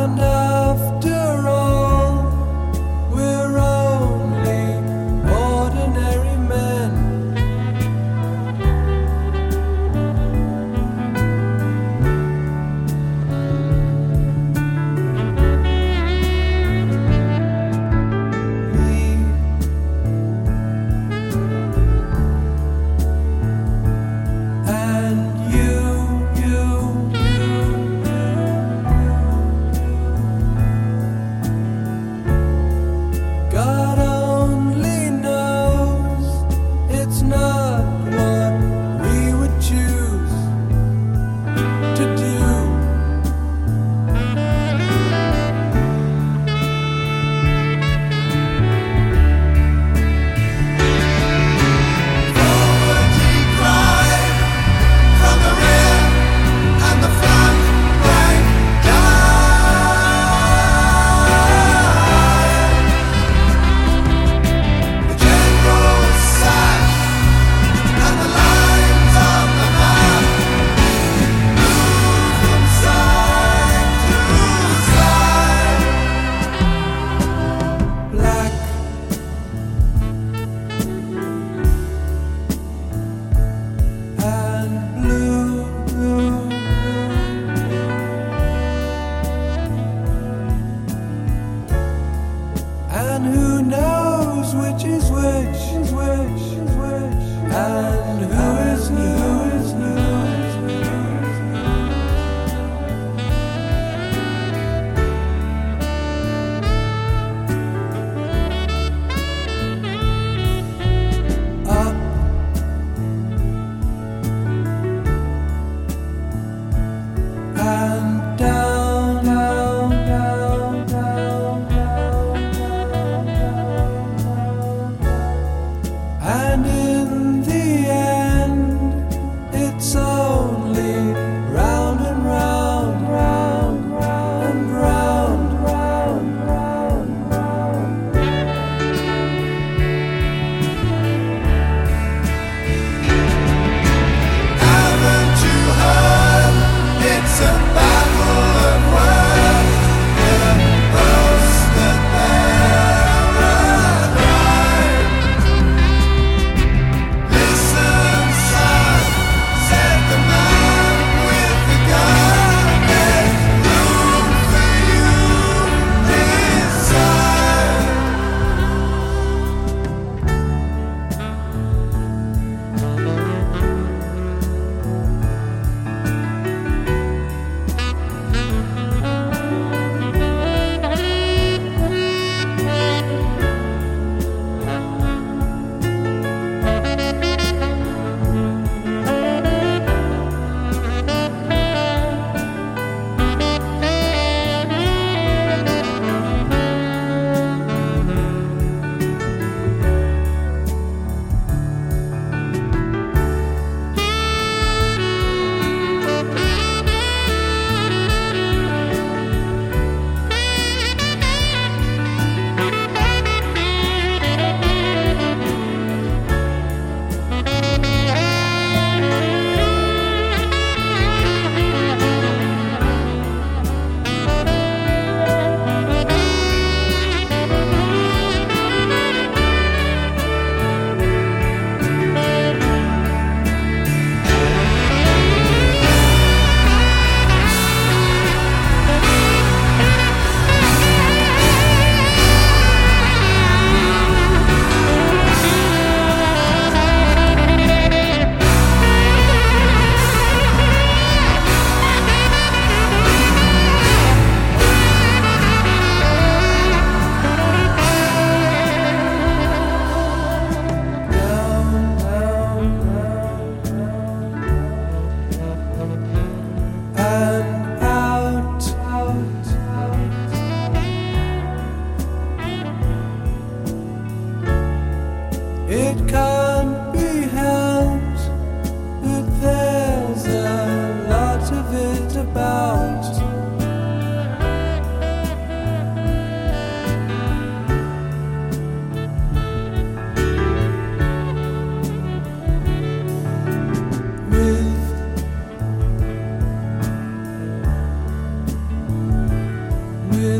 find out.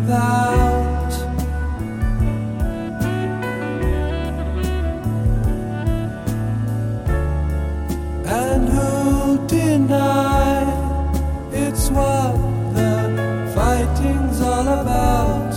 without. And who deny it's what the fighting's all about?